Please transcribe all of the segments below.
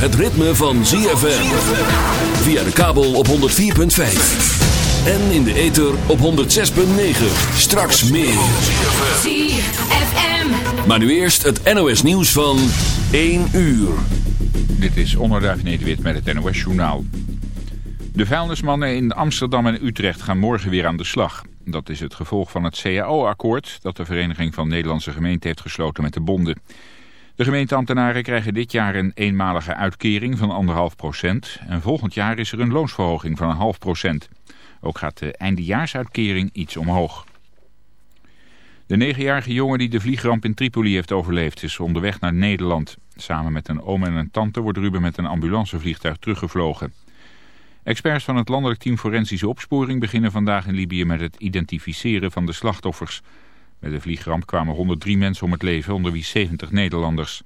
het ritme van ZFM. Via de kabel op 104.5. En in de ether op 106.9. Straks meer. ZFM. Maar nu eerst het NOS nieuws van 1 uur. Dit is Onderduif Nederwit met het NOS Journaal. De vuilnismannen in Amsterdam en Utrecht gaan morgen weer aan de slag. Dat is het gevolg van het CAO-akkoord dat de Vereniging van Nederlandse Gemeenten heeft gesloten met de bonden. De gemeenteambtenaren krijgen dit jaar een eenmalige uitkering van 1,5 procent. En volgend jaar is er een loonsverhoging van een half procent. Ook gaat de eindejaarsuitkering iets omhoog. De negenjarige jongen die de vliegramp in Tripoli heeft overleefd is onderweg naar Nederland. Samen met een oom en een tante wordt Ruben met een ambulancevliegtuig teruggevlogen. Experts van het landelijk team Forensische Opsporing beginnen vandaag in Libië met het identificeren van de slachtoffers. Bij de vliegramp kwamen 103 mensen om het leven, onder wie 70 Nederlanders.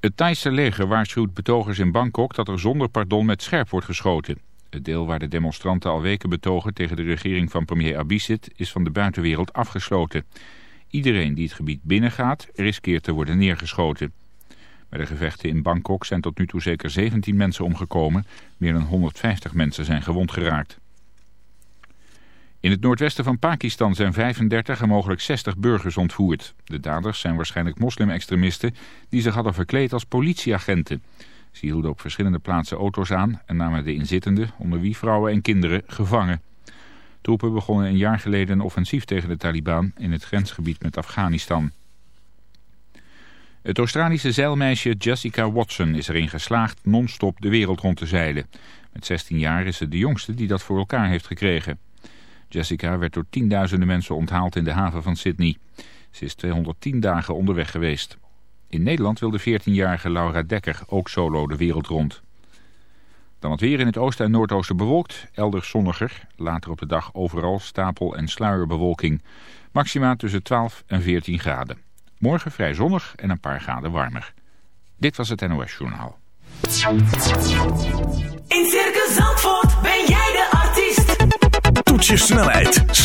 Het Thaise leger waarschuwt betogers in Bangkok dat er zonder pardon met scherp wordt geschoten. Het deel waar de demonstranten al weken betogen tegen de regering van premier Abhisit is van de buitenwereld afgesloten. Iedereen die het gebied binnengaat riskeert te worden neergeschoten. Bij de gevechten in Bangkok zijn tot nu toe zeker 17 mensen omgekomen. Meer dan 150 mensen zijn gewond geraakt. In het noordwesten van Pakistan zijn 35 en mogelijk 60 burgers ontvoerd. De daders zijn waarschijnlijk moslim-extremisten die zich hadden verkleed als politieagenten. Ze hielden op verschillende plaatsen auto's aan en namen de inzittenden, onder wie vrouwen en kinderen, gevangen. Troepen begonnen een jaar geleden een offensief tegen de Taliban in het grensgebied met Afghanistan. Het Australische zeilmeisje Jessica Watson is erin geslaagd non-stop de wereld rond te zeilen. Met 16 jaar is ze de jongste die dat voor elkaar heeft gekregen. Jessica werd door tienduizenden mensen onthaald in de haven van Sydney. Ze is 210 dagen onderweg geweest. In Nederland wil de 14-jarige Laura Dekker ook solo de wereld rond. Dan het weer in het oosten en noordoosten bewolkt, elders zonniger. Later op de dag overal stapel- en sluierbewolking. Maxima tussen 12 en 14 graden. Morgen vrij zonnig en een paar graden warmer. Dit was het NOS Journaal. In Circus Zandvoort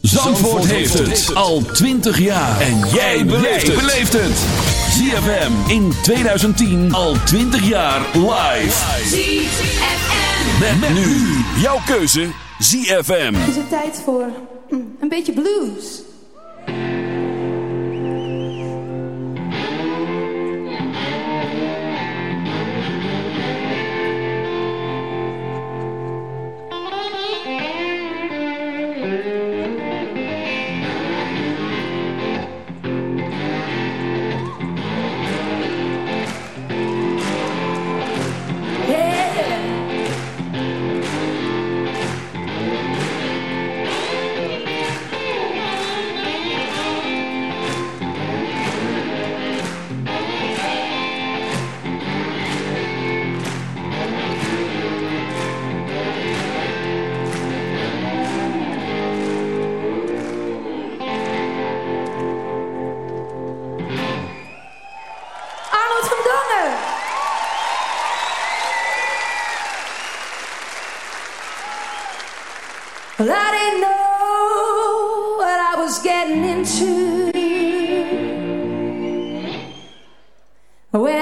Zandvoort heeft het al 20 jaar. En jij beleeft het. ZFM in 2010 al 20 jaar live. ZFM. Met, nu jouw keuze ZFM. Is het tijd voor mm, een beetje blues.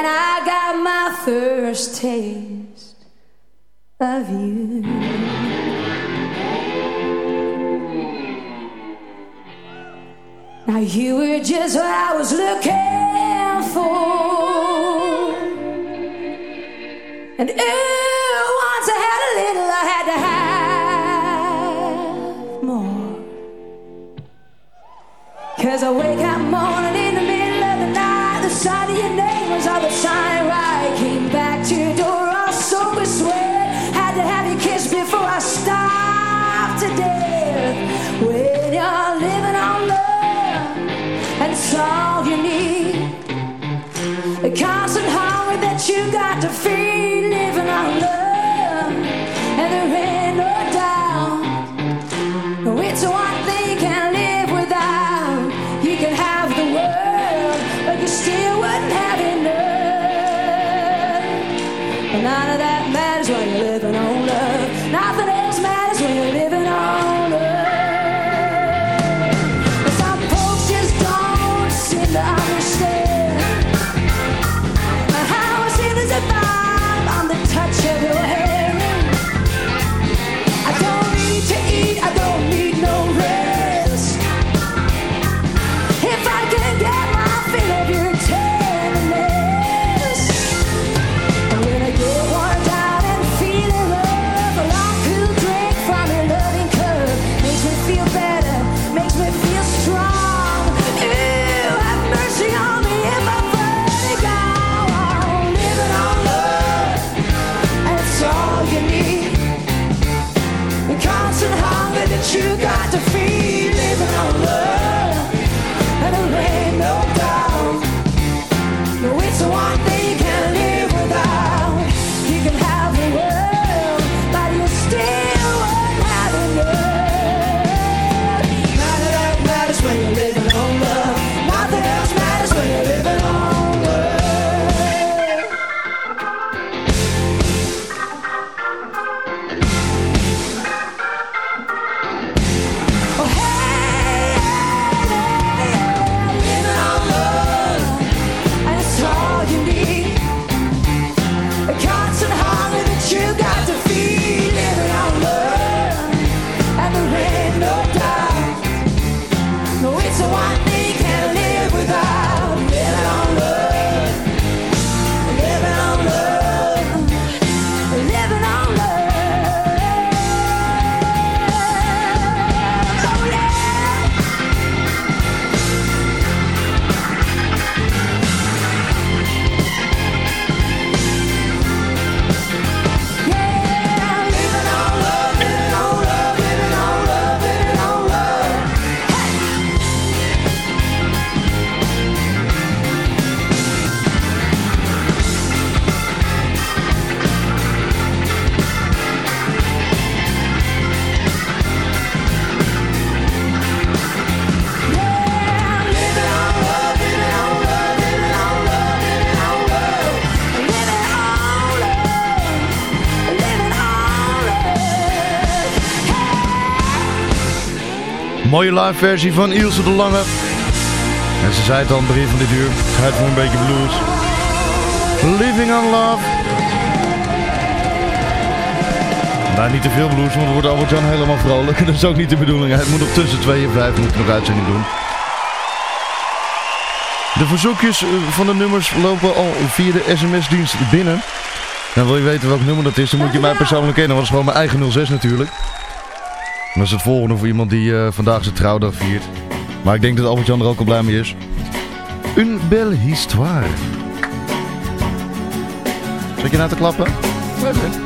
I got my first taste of you. Now you were just what I was looking for. And ooh, once I had a little, I had to have more. Cause I wake up morning in the middle sight of your name was all the sign I Came back to your door all sober sweat. Had to have you kiss before I starved to death. When you're living on love, and it's all you need. The constant hunger that you got to feed, living on love. Got to Mooie live versie van Ilse de Lange. En ze zei het al het begin van dit uur. Het gaat voor een beetje blues. Living on Love. Nou, niet te veel blues, want dan wordt Albert-Jan helemaal vrolijk. Dat is ook niet de bedoeling. Het moet nog tussen 2 en 5 moet nog uitzending doen. De verzoekjes eh, van de nummers lopen al via de sms-dienst binnen. En wil je weten welk nummer dat is, dan moet je mij persoonlijk kennen. Want dat is gewoon mijn eigen 06 natuurlijk. Dat is het volgende voor iemand die eh, vandaag zijn trouwdag viert. Maar ik denk dat Albert-Jan er ook al blij mee is. Une belle histoire. Zet je nou te klappen? C'est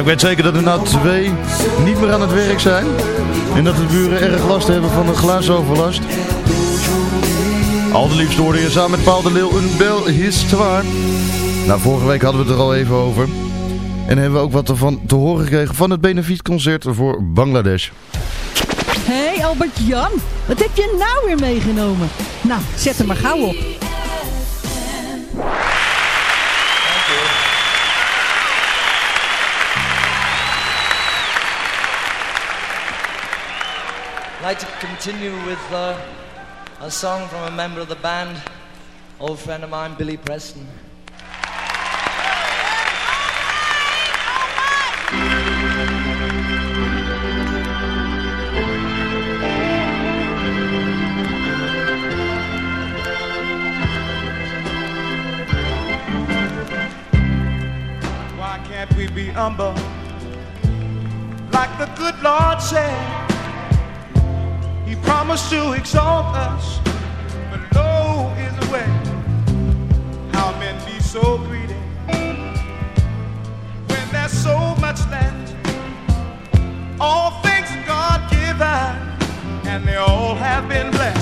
Ik weet zeker dat er nou twee niet meer aan het werk zijn. En dat de buren erg last hebben van de glaasoverlast. Al de liefst hoorde je samen met Paul de Leeuw een bel histoire. Nou, vorige week hadden we het er al even over. En hebben we ook wat ervan te horen gekregen van het benefietconcert voor Bangladesh. Hé hey Albert Jan, wat heb je nou weer meegenomen? Nou, zet hem maar gauw op. like to continue with uh, a song from a member of the band, old friend of mine, Billy Preston. Why can't we be humble? Like the good Lord said, promised to exalt us, but low is the way. How men be so greedy when there's so much left. All things God given, and they all have been blessed.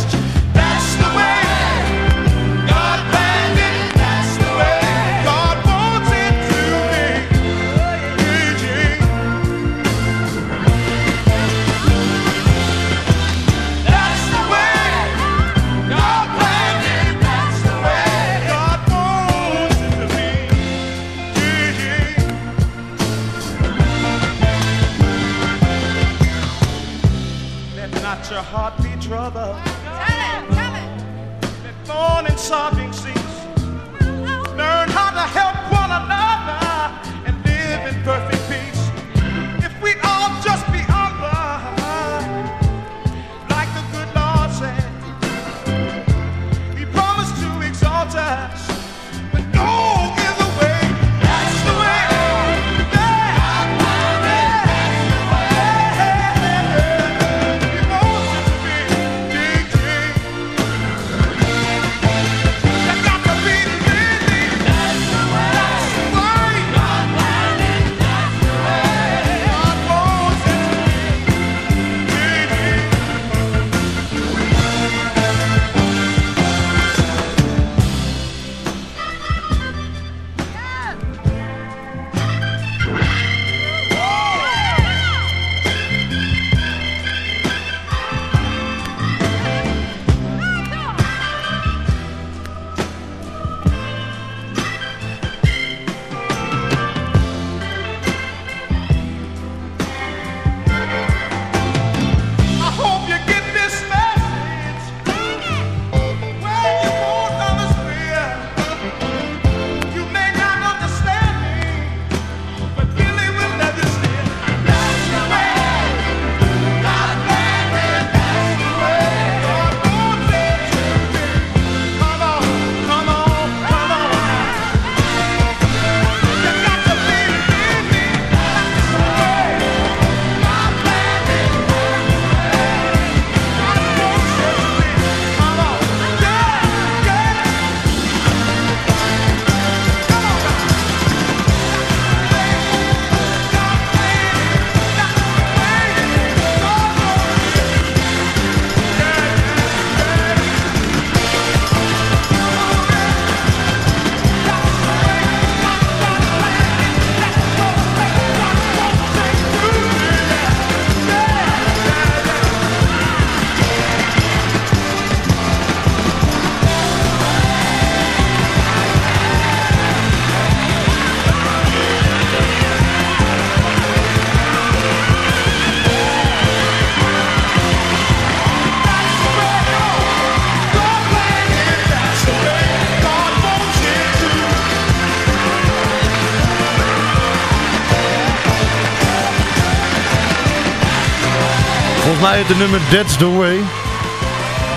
Mij heet de nummer That's the Way.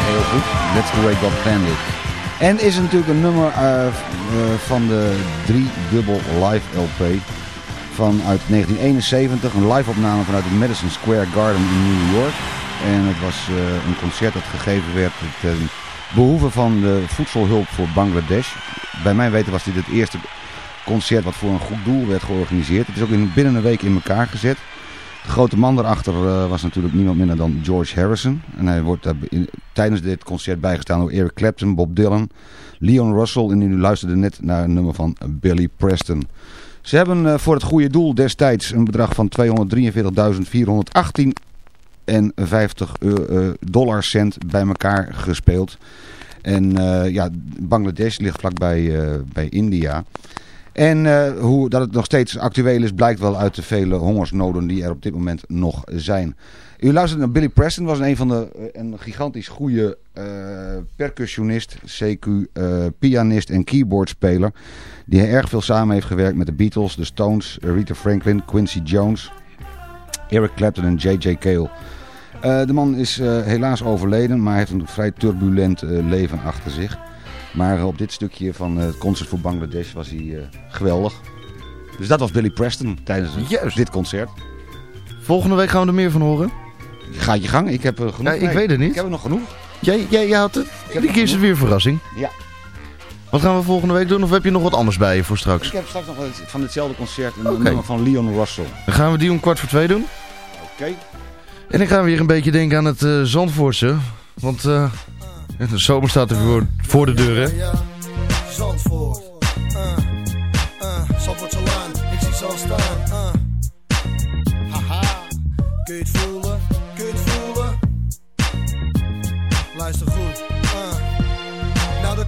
Heel goed. That's the way God planned. En is natuurlijk een nummer eh, eh, van de 3 dubbel live LP vanuit 1971. Een live opname vanuit het Madison Square Garden in New York. En het was eh, een concert dat gegeven werd ten behoeve van de voedselhulp voor Bangladesh. Bij mijn weten was dit het eerste concert wat voor een goed doel werd georganiseerd. Het is ook in, binnen een week in elkaar gezet. De grote man daarachter uh, was natuurlijk niemand minder dan George Harrison. En hij wordt tijdens dit concert bijgestaan door Eric Clapton, Bob Dylan, Leon Russell. En u luisterde net naar een nummer van Billy Preston. Ze hebben uh, voor het goede doel destijds een bedrag van 243.418 en 50 dollarcent bij elkaar gespeeld. En ja, Bangladesh ligt vlakbij bij India. En uh, hoe dat het nog steeds actueel is, blijkt wel uit de vele hongersnoden die er op dit moment nog zijn. U luistert naar Billy Preston, was een van de een gigantisch goede uh, percussionist, CQ, uh, pianist en keyboardspeler. Die erg veel samen heeft gewerkt met de Beatles, de Stones, Rita Franklin, Quincy Jones, Eric Clapton en J.J. Cale. De man is helaas overleden, maar heeft een vrij turbulent leven achter zich. Maar op dit stukje van het concert voor Bangladesh was hij uh, geweldig. Dus dat was Billy Preston tijdens Juist. dit concert. Volgende week gaan we er meer van horen. Ga je gang, ik heb er genoeg. Ja, ik weet het niet. Ik heb er nog genoeg. Jij, jij, jij had het. Die keer is het weer een verrassing. Ja. Wat gaan we volgende week doen? Of heb je nog wat anders bij je voor straks? Ik heb straks nog van hetzelfde concert een okay. nummer van Leon Russell. Dan gaan we die om kwart voor twee doen. Oké. Okay. En ik ga weer een beetje denken aan het uh, Zandvoortse. Want... Uh, de zomer staat er voor, voor de deur, hè? Zandvoort. Uh, uh, Zandvoortse land. Ik zie zo staan. Uh. Haha. Kun je het voelen?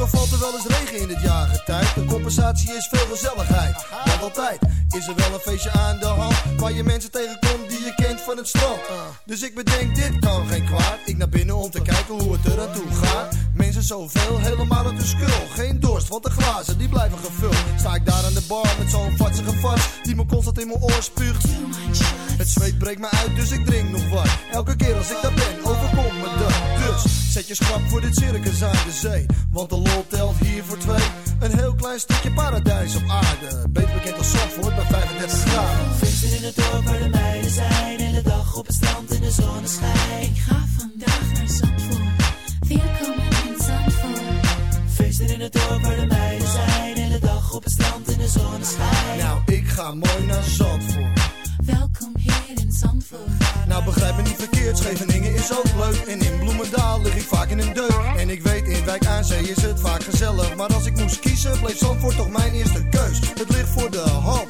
Al valt er wel eens regen in het jaargetijd. De compensatie is veel gezelligheid. Want altijd is er wel een feestje aan de hand. Waar je mensen tegenkomt die kent van het strand. Dus ik bedenk, dit kan geen kwaad. Ik naar binnen om te kijken hoe het er aan toe gaat. Mensen zoveel, helemaal uit de skul. Geen dorst, want de glazen die blijven gevuld. Sta ik daar aan de bar met zo'n vatsige vast. Die me constant in mijn oor spuugt. Het zweet breekt me uit, dus ik drink nog wat. Elke keer als ik daar ben, overkomt me dat. Dus zet je schrap voor dit circus aan de zee. Want de lol telt hier voor twee. Een heel klein stukje paradijs op aarde. Beter bekend als Zandvoort bij 35 graden. Feesten in het dorp waar de meiden zijn. In de dag op het strand in de zonneschijn. Ik ga vandaag naar Zandvoort. Welkom in Zandvoort. Feesten in het dorp waar de meiden zijn. In de dag op het strand in de zonneschijn. Nou, ik ga mooi naar Zandvoort. Welkom hier in Zandvoort. Nou begrijp me niet verkeerd, Scheveningen is ook leuk En in Bloemendaal lig ik vaak in een deuk En ik weet in Wijk aan Zee is het vaak gezellig Maar als ik moest kiezen, bleef Zandvoort toch mijn eerste keus Het ligt voor de hand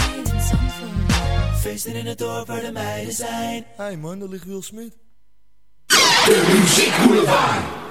Feesten in het dorp waar de meiden zijn. De dag op het strand in de zonneschijn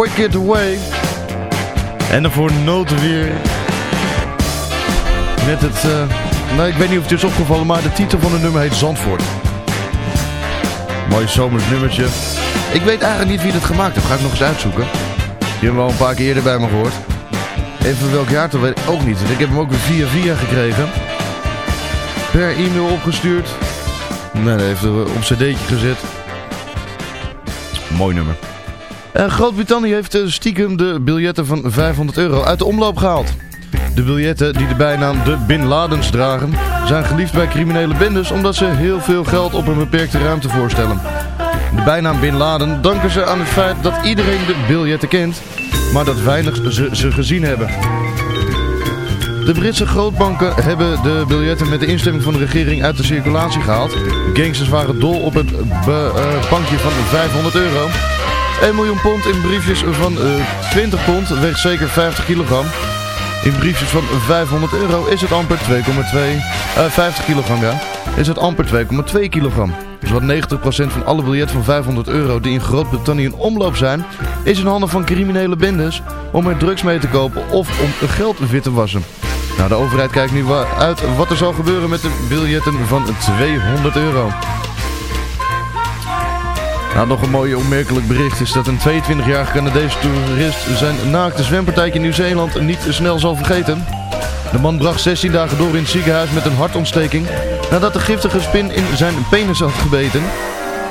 Wicked Away. En daarvoor notenweer. Met het... eh, nou, ik weet niet of het is opgevallen, maar de titel van het nummer heet Zandvoort. Mooi zomers nummertje. Ik weet eigenlijk niet wie het gemaakt heeft. Ga ik nog eens uitzoeken. Die hebben we al een paar keer eerder bij me gehoord. Even welk jaar, dat weet ik ook niet. Ik heb hem ook weer via via gekregen. Per e-mail opgestuurd. Nee, dat heeft hij op cd'tje gezet. Mooi nummer. Groot-Brittannië heeft eh, stiekem de biljetten van 500 euro uit de omloop gehaald. De biljetten die de bijnaam de Bin Ladens dragen, zijn geliefd bij criminele bendes omdat ze heel veel geld op een beperkte ruimte voorstellen. De bijnaam Bin Laden danken ze aan het feit dat iedereen de biljetten kent, maar dat weinig ze ze gezien hebben. De Britse grootbanken hebben de biljetten met de instemming van de regering uit de circulatie gehaald. Gangsters waren dol op het eh, bankje van 500 euro. 1 miljoen pond in briefjes van eh, 20 pond, weegt zeker 50 kilogram. In briefjes van 500 euro is het amper 2,2, eh 50 kilogram ja, is het amper 2,2 kilogram. Dus wat 90% van alle biljetten van 500 euro die in Groot-Brittannië in omloop zijn, is in handen van criminele bendes om er drugs mee te kopen of om geld wit te wassen. Nou, de overheid kijkt nu uit wat er zal gebeuren met de biljetten van 200 euro. Nou, nog een mooi opmerkelijk bericht is dat een 22-jarige Canadese toerist zijn naakte zwempartijtje in Nieuw-Zeeland niet snel zal vergeten. De man bracht 16 dagen door in het ziekenhuis met een hartontsteking nadat de giftige spin in zijn penis had gebeten.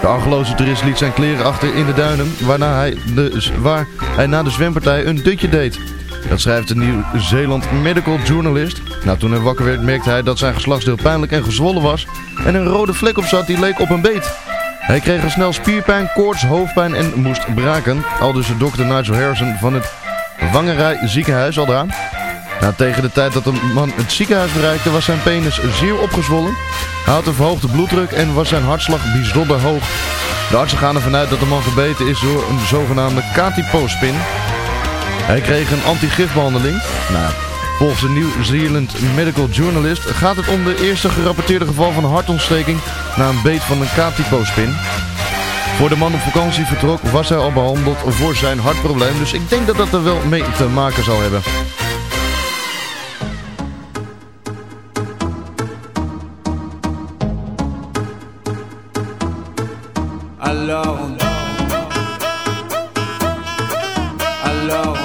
De argeloze toerist liet zijn kleren achter in de duinen, waarna hij, de, waar hij na de zwempartij een dutje deed. Dat schrijft de Nieuw-Zeeland Medical Journalist. Nou, toen hij wakker werd merkte hij dat zijn geslachtsdeel pijnlijk en gezwollen was en een rode vlek op zat die leek op een beet. Hij kreeg al snel spierpijn, koorts, hoofdpijn en moest braken. Al dus de dokter Nigel Harrison van het Wangerij ziekenhuis al daar. Nou, tegen de tijd dat de man het ziekenhuis bereikte was zijn penis zeer opgezwollen. Hij had een verhoogde bloeddruk en was zijn hartslag bijzonder hoog. De artsen gaan ervan uit dat de man gebeten is door een zogenaamde Katipo-spin. Hij kreeg een antigifbehandeling. Nou, volgens de New Zealand Medical Journalist gaat het om de eerste gerapporteerde geval van hartontsteking na een beet van een Katipo-spin. Voor de man op vakantie vertrok was hij al behandeld voor zijn hartprobleem, dus ik denk dat dat er wel mee te maken zal hebben. On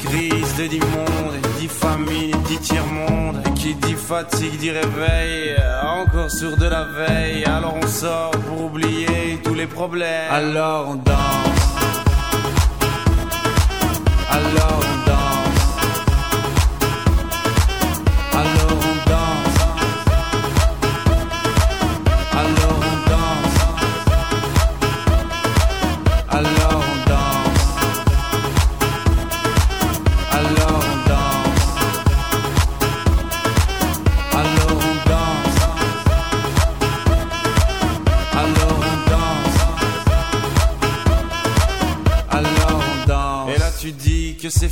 crise te dit monde Dit famine dit tiers-monde Qui dit fatigue dit réveil. Encore sur de la veille. Alors on sort pour oublier tous les problèmes. Alors on danse. Alors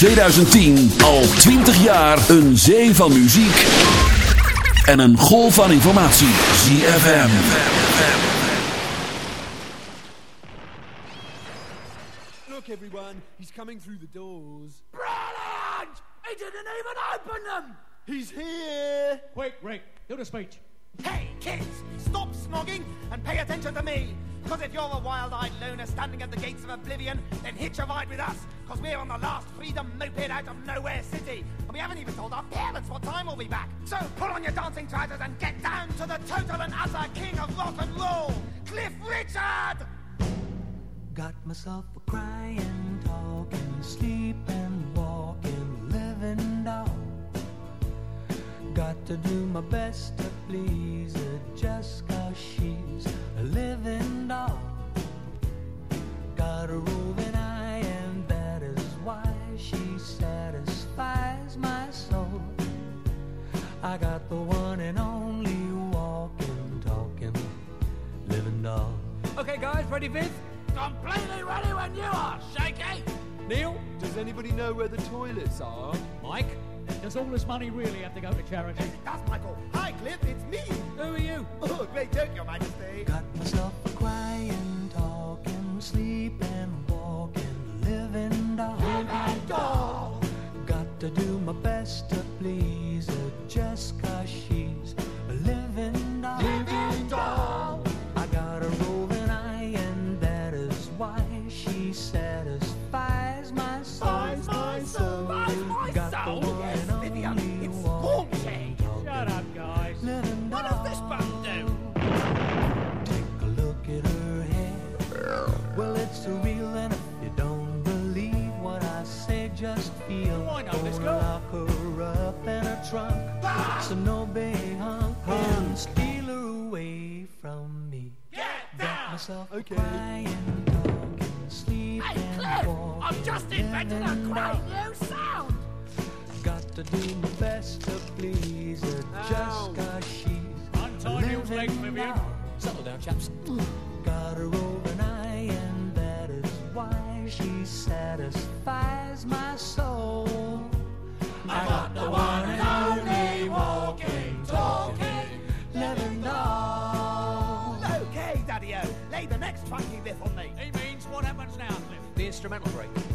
2010 al 20 jaar een zee van muziek. En een golf van informatie. ZFM. Look, everyone, he's coming through the doors. Brilliant! He didn't even open them! He's here! Wait, Rick, do the speech. Me. Because if you're a wild-eyed loner standing at the gates of oblivion, then hitch a ride with us. Because we're on the last freedom moped out of nowhere city. And we haven't even told our parents what time we'll be back. So pull on your dancing trousers and get down to the total and utter king of rock and roll, Cliff Richard! Got myself a crying, talking, sleeping, walking, living doll. Got to do my best to please her just cause she's a living doll. Got a roving eye, and that is why she satisfies my soul. I got the one and only walking, talking, living doll. Okay, guys, ready, Viv? Completely ready when you are, Shaky! Neil? Does anybody know where the toilets are? Mike? Does all this money really have to go to charity? That's Michael. Hi, Cliff, it's me. Who are you? Oh, great joke, Your Majesty. Got myself a crying, talking, sleeping, walking, living doll. Living doll. Got to do my best to please Oh, I know this Gonna girl. Lock her up in a trunk. Ah! So no big hunk can steal her away from me. Get down! myself Okay. crying, talking, sleeping, Hey, Cliff, I've just invented a great new sound. Got to do my best to please her Ow. just cause she's Untie Neil's legs, Vivian. Settle down, chaps. Got her over funky riff on me. He means what happens now, Cliff? The instrumental break.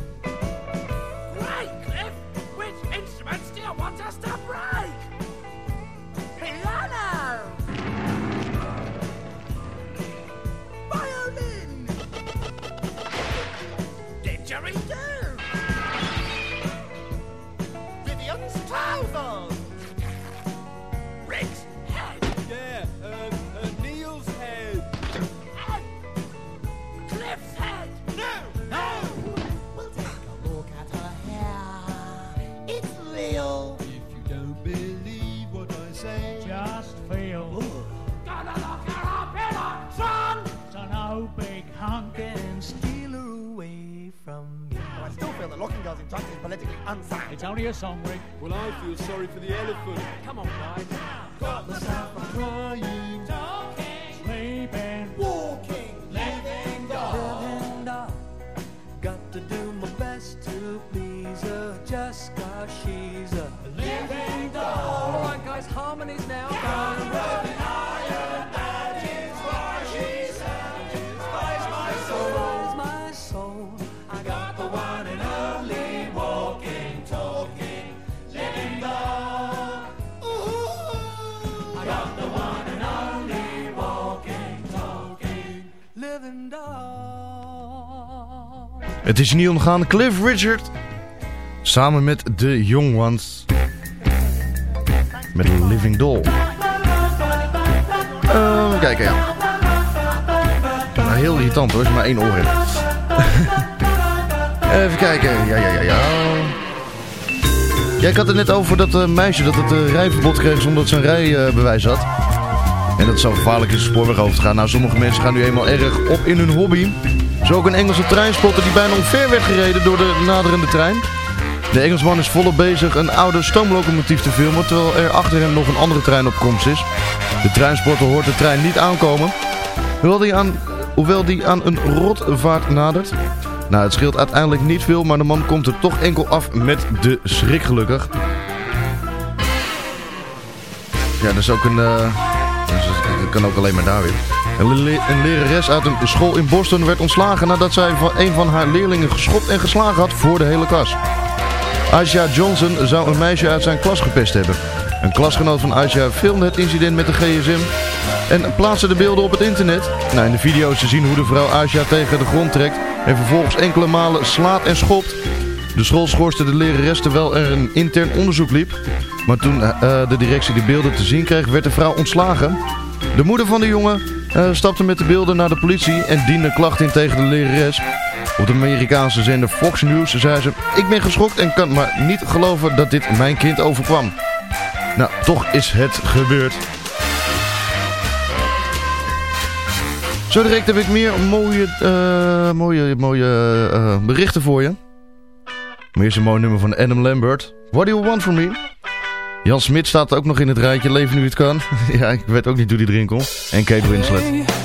Is politically unsound. It's only a song, Rick. well, I feel sorry for the elephant. Come on, guys. Got myself a Crying, Sleeping. walking, living doll. Living doll. Got to do my best to please her just cause she's a living doll. All right, guys, harmonies now. Satisfies Het is niet ontgaan. Cliff Richard. Samen met The Young Ones. Met Living Doll. Eh, Even kijken, ja. Nou, heel irritant hoor, als je maar één oor hebt. Even kijken, ja, ja, ja, ja. Ja, ik had het net over dat eh, meisje dat het eh, rijverbod kreeg zonder dat ze een rijbewijs had. En dat het zo gevaarlijk is de spoorweg over te gaan. Nou, sommige mensen gaan nu eenmaal erg op in hun hobby. Zo ook een Engelse treinspotter die bijna omver werd gereden door de naderende trein. De Engelsman is volop bezig een oude stoomlocomotief te filmen, terwijl er achter hem nog een andere trein op komst is. De treinspotter hoort de trein niet aankomen, hoewel die aan, hoewel die aan een rotvaart nadert. Nou, het scheelt uiteindelijk niet veel, maar de man komt er toch enkel af met de schrik gelukkig. Ja, dat is ook een... eh, kan ook alleen maar daar weer. Een, le- een lerares uit een school in Boston werd ontslagen nadat zij van een van haar leerlingen geschopt en geslagen had voor de hele klas. Aisha Johnson zou een meisje uit zijn klas gepest hebben. Een klasgenoot van Aisha filmde het incident met de gsm en plaatste de beelden op het internet. Nou, in de video is te zien hoe de vrouw Aisha tegen de grond trekt en vervolgens enkele malen slaat en schopt. De school schorste de lerares terwijl er een intern onderzoek liep. Maar toen eh, de directie de beelden te zien kreeg, werd de vrouw ontslagen. De moeder van de jongen eh, stapte met de beelden naar de politie en diende klacht in tegen de lerares. Op de Amerikaanse zender Fox News zei ze... Ik ben geschokt en kan maar niet geloven dat dit mijn kind overkwam. Nou, toch is het gebeurd. Zo direct heb ik meer mooie, eh, mooie, mooie eh, berichten voor je. Maar eerst een mooi nummer van Adam Lambert. What do you want from me? Jan Smit staat ook nog in het rijtje. Leven nu het kan. ja, ik weet ook niet hoe die erin. En Kate Winslet.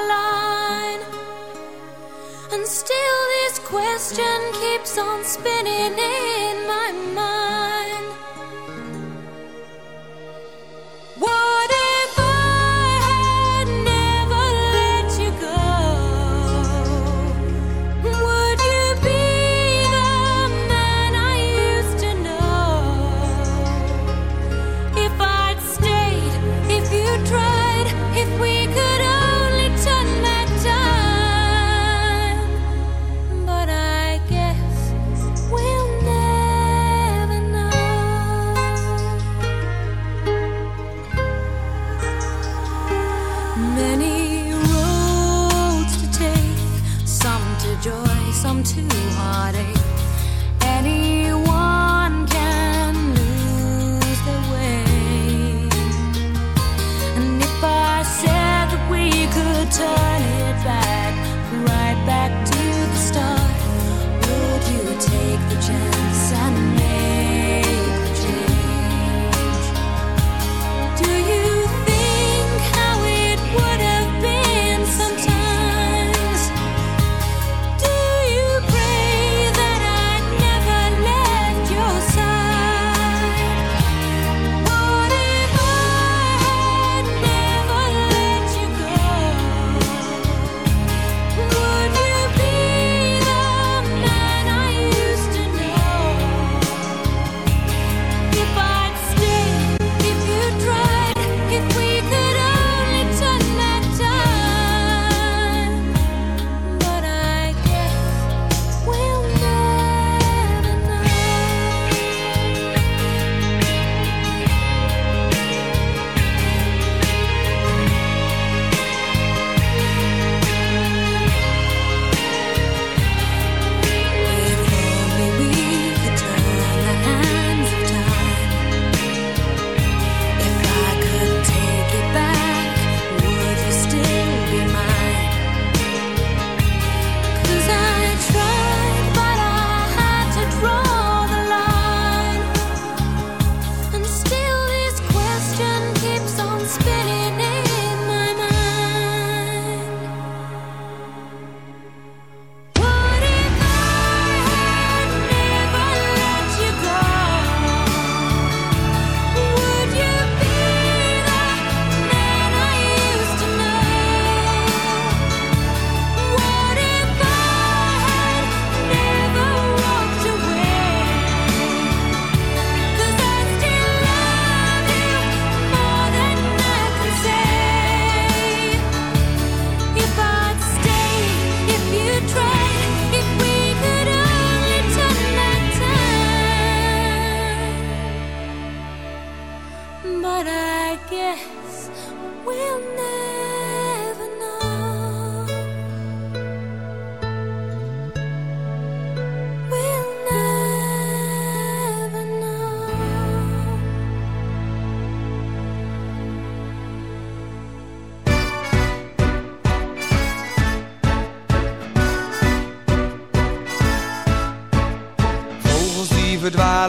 question keeps on spinning in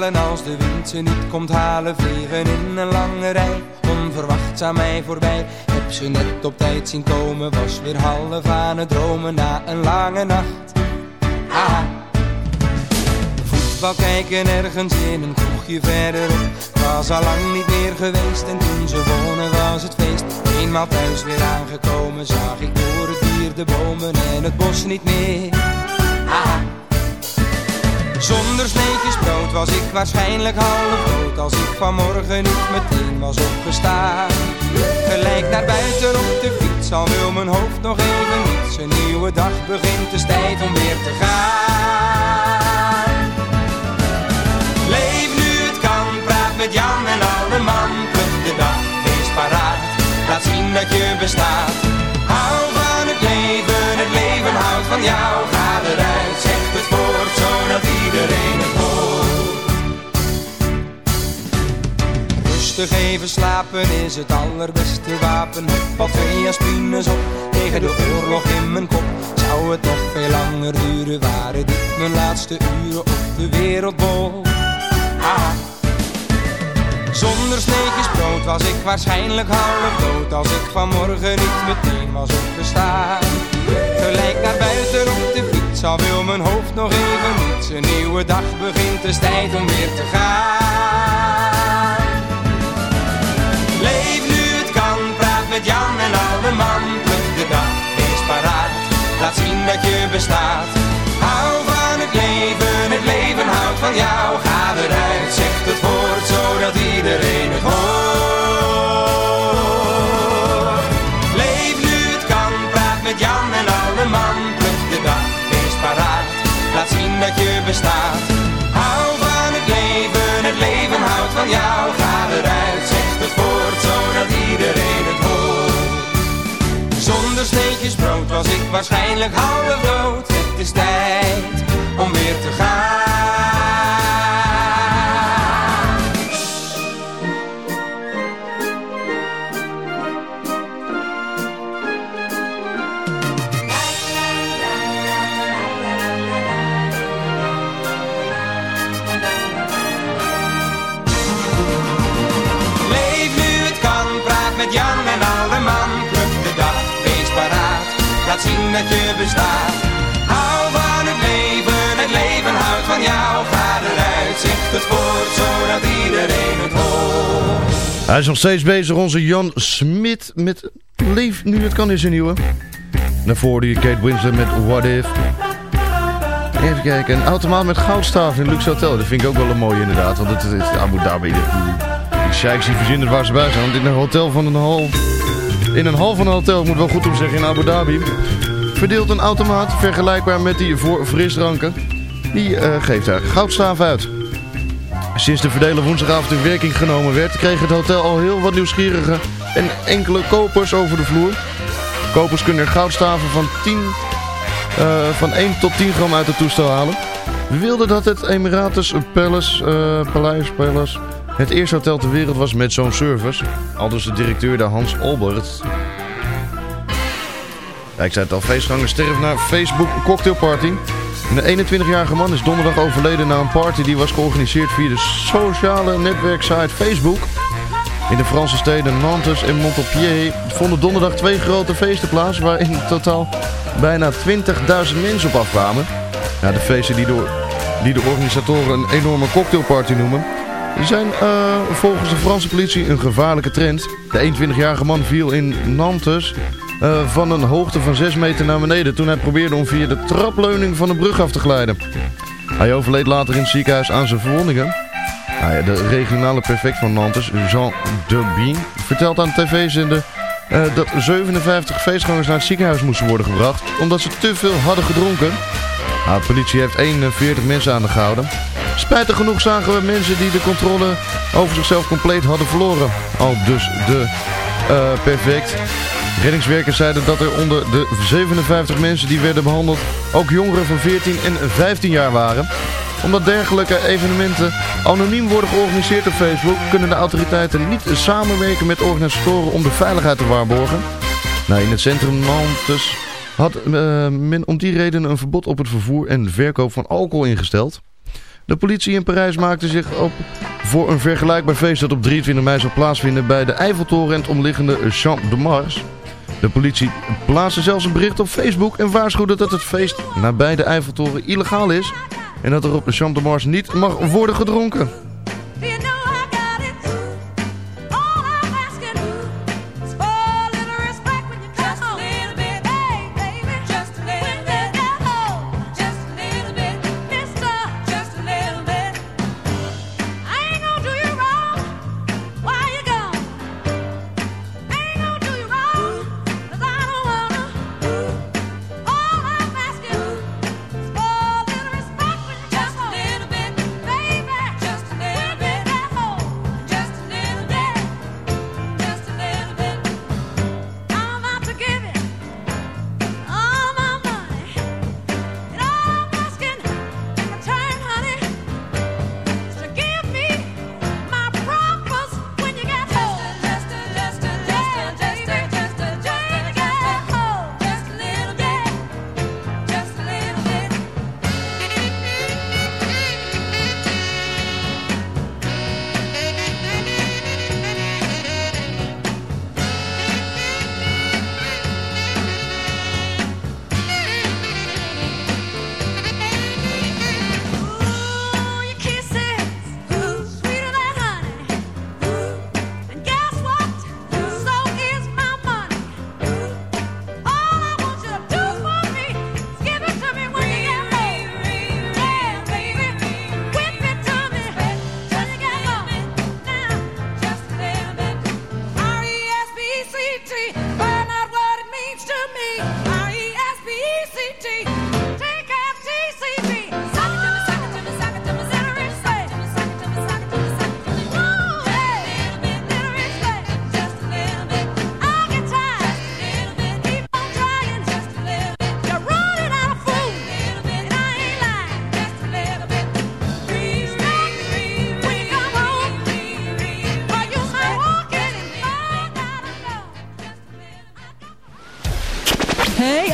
als de wind ze niet komt halen Vliegen in een lange rij, onverwachts aan mij voorbij. Heb ze net op tijd zien komen, was weer half aan het dromen Na een lange nacht. Voetbal kijken ergens in een kroegje verderop Was al lang niet meer geweest en toen ze wonen was het feest. Eenmaal thuis weer aangekomen zag ik door het dier de bomen en het bos niet meer. Zonder sneetjes brood was ik waarschijnlijk half dood Als ik vanmorgen niet meteen was opgestaan. Gelijk naar buiten op de fiets Al wil mijn hoofd nog even niets Een nieuwe dag begint, is tijd om weer te gaan. Leef nu het kan, praat met Jan en alle man de dag, wees paraat Laat zien dat je bestaat. Hou van het leven, het leven houdt van jou Rustig even slapen is het allerbeste wapen. Al twee aspines op tegen de oorlog in mijn kop. Zou het nog veel langer duren, waren dit mijn laatste uren op de wereldbol. Ah. Zonder sneetjes brood was ik waarschijnlijk half dood Als ik vanmorgen niet meteen was opgestaan. Gelijk naar buiten op de fiets, al wil mijn hoofd nog even niets Een nieuwe dag begint, het tijd om weer te gaan met Jan en alle man de dag, wees paraat, laat zien dat je bestaat waarschijnlijk half dood. Het is tijd om weer te gaan. Dat je bestaat. Hou van het leven, het leven houdt van jou. Ga eruit, zegt het woord, zodat iedereen het hoort. Hij is nog steeds bezig, onze Jan Smit met Leef Nu Het Kan is een nieuwe. Daarvoor die Kate Winslet met What If. Even kijken, een automaat met goudstaaf in Luxe Hotel. Dat vind ik ook wel een mooie inderdaad, want het is Abu Dhabi. Die, die sheiks die verzinnen waar ze bij zijn. Want in een hotel van een hal... In een hal van een hotel, ik moet wel goed om zeggen, in Abu Dhabi... verdeelt een automaat vergelijkbaar met die voor frisdranken. Die eh, geeft daar goudstaaf uit. Sinds de verdelen woensdagavond in werking genomen werd, kreeg het hotel al heel wat nieuwsgierige en enkele kopers over de vloer. Kopers kunnen er goudstaven van, 10, eh, van 1 tot 10 gram uit het toestel halen. We wilden dat het Emiratus Palace, eh, Palace het eerste hotel ter wereld was met zo'n service. Aldus de directeur daar Hans Olbert. Ik zei het al, feestgangers sterven naar Facebook cocktailparty. En de 21-jarige man is donderdag overleden na een party die was georganiseerd via de sociale netwerksite Facebook. In de Franse steden Nantes en Montpellier vonden donderdag twee grote feesten plaats waar in totaal bijna 20.000 mensen op afkwamen. Ja, de feesten die, door, die de organisatoren een enorme cocktailparty noemen, zijn eh, volgens de Franse politie een gevaarlijke trend. De 21-jarige man viel in Nantes eh, van een hoogte van 6 meter naar beneden toen hij probeerde om via de trapleuning van de brug af te glijden. Hij overleed later in het ziekenhuis aan zijn verwondingen. De regionale prefect van Nantes, Jean Debien, vertelt aan de tv-zender eh, dat 57 feestgangers naar het ziekenhuis moesten worden gebracht omdat ze te veel hadden gedronken. Nou, de politie heeft 41 mensen aan de. Spijtig genoeg zagen we mensen die de controle over zichzelf compleet hadden verloren. Al dus de eh, perfect. Reddingswerkers zeiden dat er onder de 57 mensen die werden behandeld ook jongeren van 14 en 15 jaar waren. Omdat dergelijke evenementen anoniem worden georganiseerd op Facebook, kunnen de autoriteiten niet samenwerken met organisatoren om de veiligheid te waarborgen. Nou, in het centrum Nantes had eh, men om die reden een verbod op het vervoer en verkoop van alcohol ingesteld. De politie in Parijs maakte zich op voor een vergelijkbaar feest dat op 23 mei zou plaatsvinden bij de Eiffeltoren en het omliggende Champ de Mars. De politie plaatste zelfs een bericht op Facebook en waarschuwde dat het feest nabij de Eiffeltoren illegaal is en dat er op de Champ de Mars niet mag worden gedronken.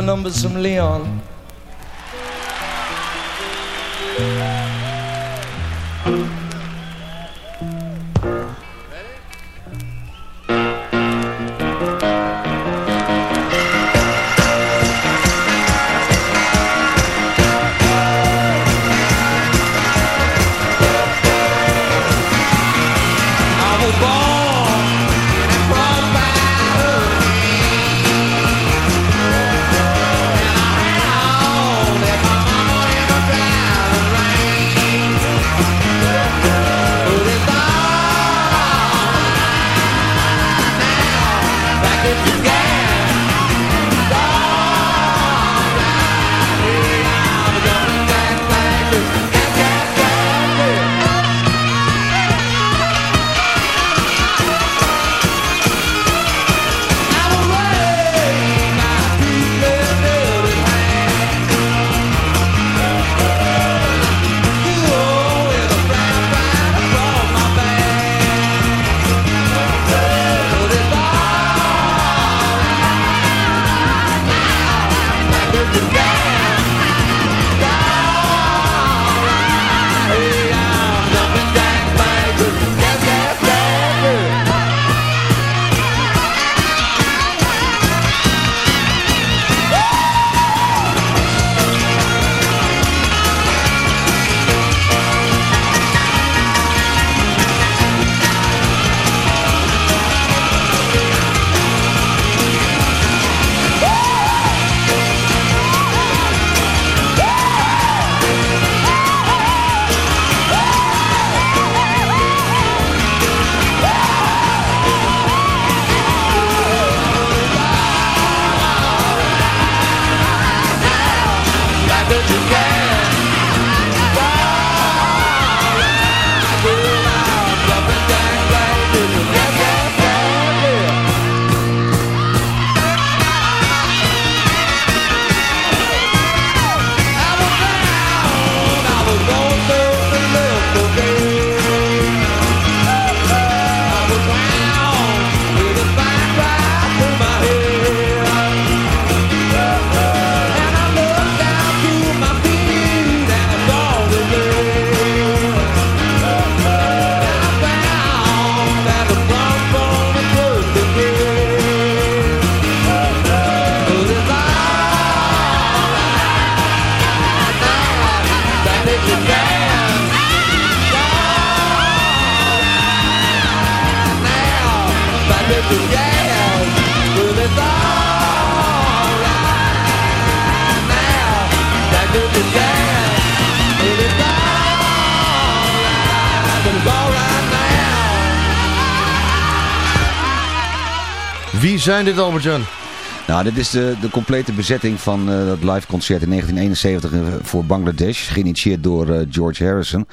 Of numbers from Leon. Wie zijn dit, Albert-Jan? Nou, dit is de, de complete bezetting van eh, dat live concert in 1971 voor Bangladesh. Geïnitieerd door eh, George Harrison.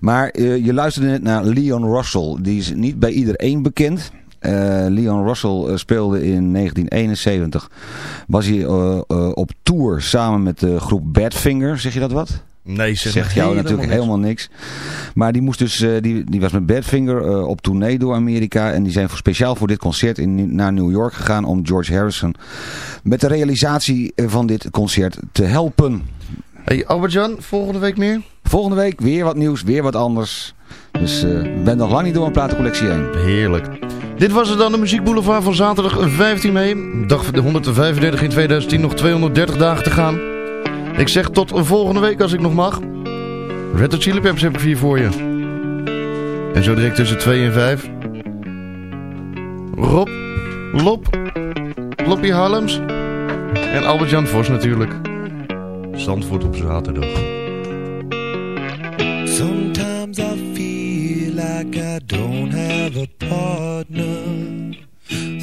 Maar eh, je luisterde net naar Leon Russell. Die is niet bij iedereen bekend. Eh, Leon Russell eh, speelde in 1971. Was hij eh, eh, op tour samen met de groep Badfinger. Zeg je dat wat? Nee, zeg Zegt jou natuurlijk niks. helemaal niks. Maar die, moest dus, eh, die, die was met Badfinger eh, op tournee door Amerika. En die zijn voor, speciaal voor dit concert in, naar New York gegaan om George Harrison met de realisatie eh, van dit concert te helpen. Hey Albert-Jan, volgende week meer? Volgende week weer wat nieuws, weer wat anders. Dus ik ben nog lang niet door mijn platencollectie heen. Heerlijk. Dit was het dan, de Muziekboulevard van zaterdag 15 mei. Dag de 135 in 2010, nog 230 dagen te gaan. Ik zeg tot volgende week als ik nog mag. Red Hot Chili Peppers heb ik hier voor je. En zo direct tussen 2 en 5. Rob, Lop, Loppie Harlems en Albert-Jan Vos natuurlijk. Zandvoort op zaterdag. Sometimes I feel like I don't have a partner.